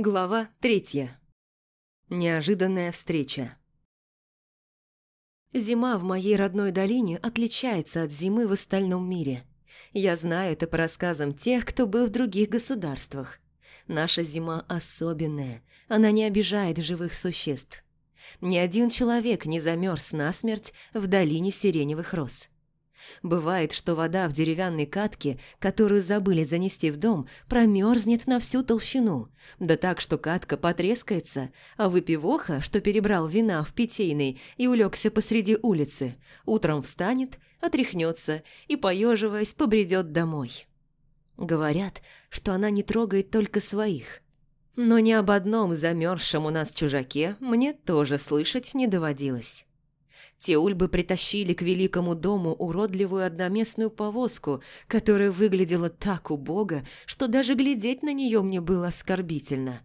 Глава третья. Неожиданная встреча. Зима в моей родной долине отличается от зимы в остальном мире. Я знаю это по рассказам тех, кто был в других государствах. Наша зима особенная, она не обижает живых существ. Ни один человек не замерз насмерть в долине сиреневых роз. Бывает, что вода в деревянной катке, которую забыли занести в дом, промерзнет на всю толщину, да так, что катка потрескается, а выпивоха, что перебрал вина в питейной и улегся посреди улицы, утром встанет, отряхнется и, поеживаясь, побредет домой. Говорят, что она не трогает только своих. Но ни об одном замерзшем у нас чужаке мне тоже слышать не доводилось. Те ульбы притащили к великому дому уродливую одноместную повозку, которая выглядела так убого, что даже глядеть на нее мне было оскорбительно.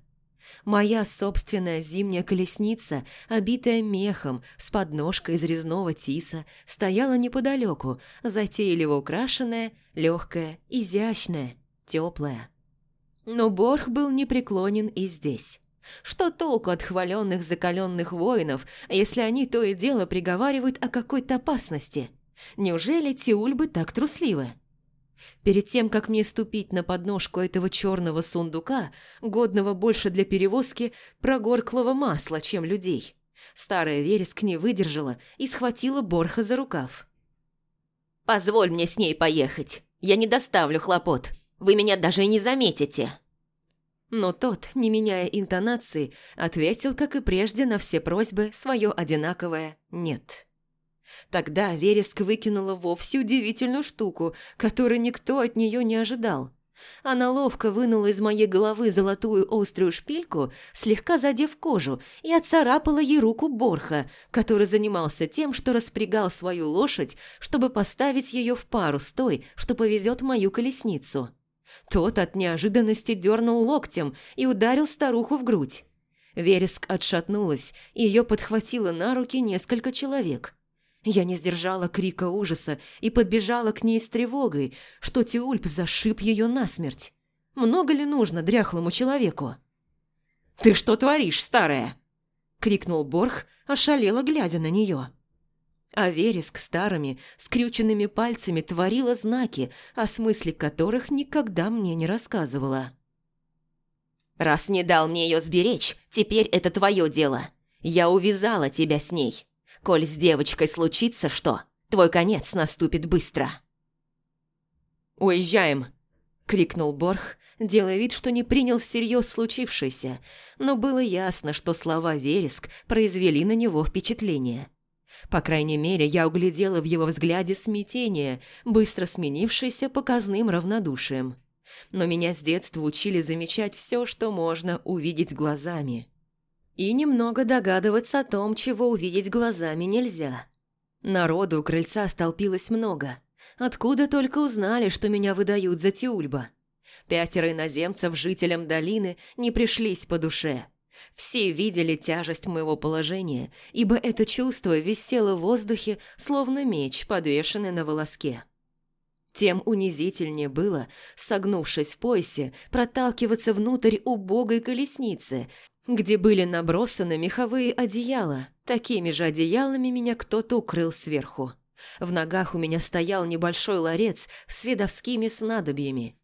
Моя собственная зимняя колесница, обитая мехом, с подножкой из резного тиса, стояла неподалеку, затейливо украшенная, легкая, изящная, теплая. Но Борх был непреклонен и здесь. Что толку от хваленных закаленных воинов, если они то и дело приговаривают о какой-то опасности? Неужели Тиульбы так трусливы? Перед тем, как мне ступить на подножку этого черного сундука, годного больше для перевозки прогорклого масла, чем людей, старая вереск не выдержала и схватила Борха за рукав. «Позволь мне с ней поехать. Я не доставлю хлопот. Вы меня даже и не заметите». Но тот, не меняя интонации, ответил, как и прежде, на все просьбы свое одинаковое «нет». Тогда Вереск выкинула вовсе удивительную штуку, которую никто от нее не ожидал. Она ловко вынула из моей головы золотую острую шпильку, слегка задев кожу, и отцарапала ей руку Борха, который занимался тем, что распрягал свою лошадь, чтобы поставить ее в пару с той, что повезет мою колесницу. Тот от неожиданности дернул локтем и ударил старуху в грудь. Вереск отшатнулась, и ее подхватило на руки несколько человек. Я не сдержала крика ужаса и подбежала к ней с тревогой, что Тиульп зашиб ее насмерть. Много ли нужно дряхлому человеку? «Ты что творишь, старая?» – крикнул Борх, ошалело глядя на нее. А вереск старыми, скрюченными пальцами творила знаки, о смысле которых никогда мне не рассказывала. «Раз не дал мне ее сберечь, теперь это твое дело. Я увязала тебя с ней. Коль с девочкой случится что, твой конец наступит быстро». «Уезжаем!» – крикнул Борх, делая вид, что не принял всерьез случившееся, но было ясно, что слова «вереск» произвели на него впечатление – по крайней мере, я углядела в его взгляде смятение, быстро сменившееся показным равнодушием. Но меня с детства учили замечать все, что можно увидеть глазами. И немного догадываться о том, чего увидеть глазами нельзя. Народу у крыльца столпилось много. Откуда только узнали, что меня выдают за Тиульба. Пятеро иноземцев жителям долины не пришлись по душе – все видели тяжесть моего положения, ибо это чувство висело в воздухе, словно меч, подвешенный на волоске. Тем унизительнее было, согнувшись в поясе, проталкиваться внутрь убогой колесницы, где были набросаны меховые одеяла. Такими же одеялами меня кто-то укрыл сверху. В ногах у меня стоял небольшой ларец с видовскими снадобьями.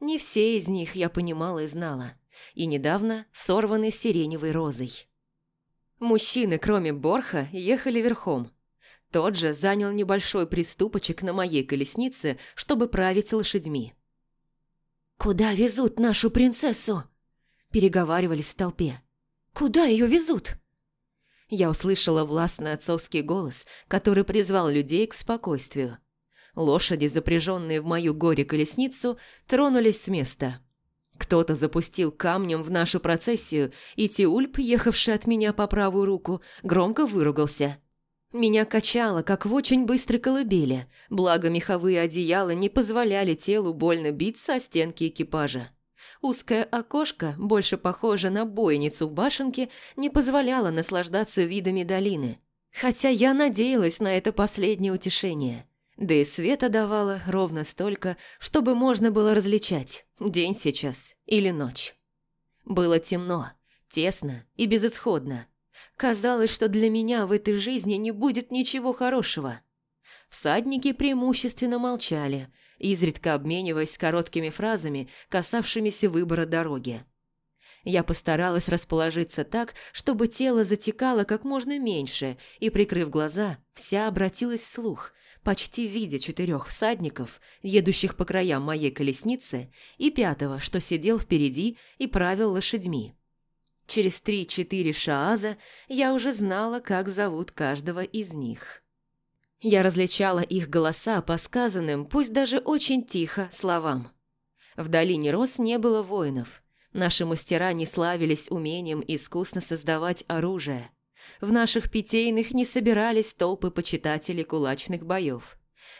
Не все из них я понимала и знала и недавно сорваны сиреневой розой. Мужчины, кроме Борха, ехали верхом. Тот же занял небольшой приступочек на моей колеснице, чтобы править лошадьми. «Куда везут нашу принцессу?» Переговаривались в толпе. «Куда ее везут?» Я услышала властный отцовский голос, который призвал людей к спокойствию. Лошади, запряженные в мою горе-колесницу, тронулись с места. Кто-то запустил камнем в нашу процессию, и Тиульп, ехавший от меня по правую руку, громко выругался. Меня качало, как в очень быстрой колыбели, благо меховые одеяла не позволяли телу больно биться о стенки экипажа. Узкое окошко, больше похоже на бойницу в башенке, не позволяло наслаждаться видами долины. Хотя я надеялась на это последнее утешение – да и света давала ровно столько, чтобы можно было различать, день сейчас или ночь. Было темно, тесно и безысходно. Казалось, что для меня в этой жизни не будет ничего хорошего. Всадники преимущественно молчали, изредка обмениваясь короткими фразами, касавшимися выбора дороги. Я постаралась расположиться так, чтобы тело затекало как можно меньше, и, прикрыв глаза, вся обратилась вслух, почти видя четырех всадников, едущих по краям моей колесницы, и пятого, что сидел впереди и правил лошадьми. Через три-четыре шааза я уже знала, как зовут каждого из них. Я различала их голоса по сказанным, пусть даже очень тихо, словам. В долине Рос не было воинов – Наши мастера не славились умением искусно создавать оружие. В наших питейных не собирались толпы почитателей кулачных боев.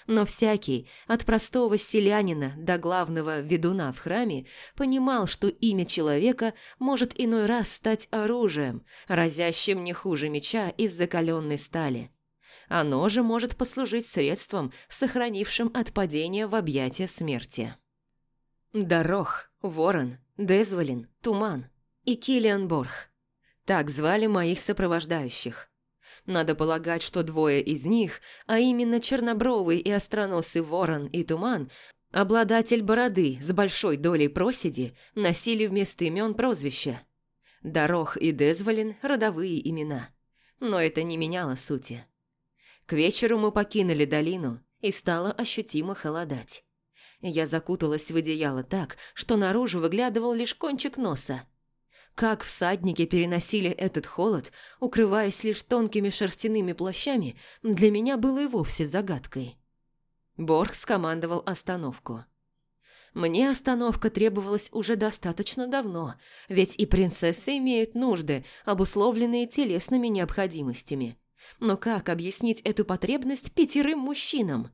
Но всякий, от простого селянина до главного ведуна в храме, понимал, что имя человека может иной раз стать оружием, разящим не хуже меча из закаленной стали. Оно же может послужить средством, сохранившим от падения в объятия смерти. Дорог, ворон, Дезволин, Туман и Киллиан Борх. Так звали моих сопровождающих. Надо полагать, что двое из них, а именно чернобровый и остроносый ворон и туман, обладатель бороды с большой долей проседи, носили вместо имен прозвища. Дорог и Дезволин – родовые имена. Но это не меняло сути. К вечеру мы покинули долину, и стало ощутимо холодать. Я закуталась в одеяло так, что наружу выглядывал лишь кончик носа. Как всадники переносили этот холод, укрываясь лишь тонкими шерстяными плащами, для меня было и вовсе загадкой. Борг скомандовал остановку. Мне остановка требовалась уже достаточно давно, ведь и принцессы имеют нужды, обусловленные телесными необходимостями. Но как объяснить эту потребность пятерым мужчинам?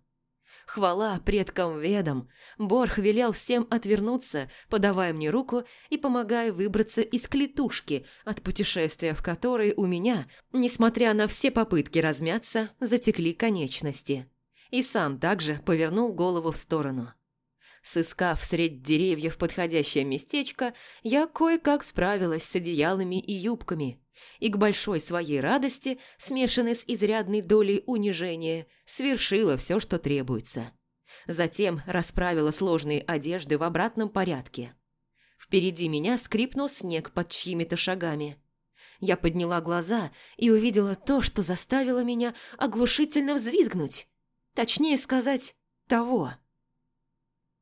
Хвала предкам ведам. Борх велел всем отвернуться, подавая мне руку и помогая выбраться из клетушки, от путешествия в которой у меня, несмотря на все попытки размяться, затекли конечности. И сам также повернул голову в сторону. Сыскав среди деревьев подходящее местечко, я кое-как справилась с одеялами и юбками, и к большой своей радости, смешанной с изрядной долей унижения, свершила все, что требуется. Затем расправила сложные одежды в обратном порядке. Впереди меня скрипнул снег под чьими-то шагами. Я подняла глаза и увидела то, что заставило меня оглушительно взвизгнуть. Точнее сказать, того.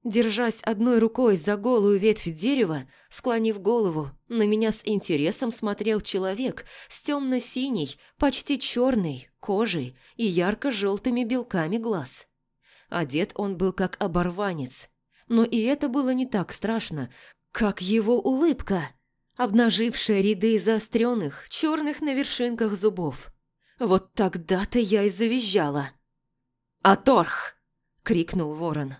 Держась одной рукой за голую ветвь дерева, склонив голову, на меня с интересом смотрел человек с темно-синей, почти черной кожей и ярко-желтыми белками глаз. Одет он был как оборванец, но и это было не так страшно, как его улыбка, обнажившая ряды заостренных, черных на вершинках зубов. Вот тогда-то я и завизжала. «Аторх!» — крикнул ворон.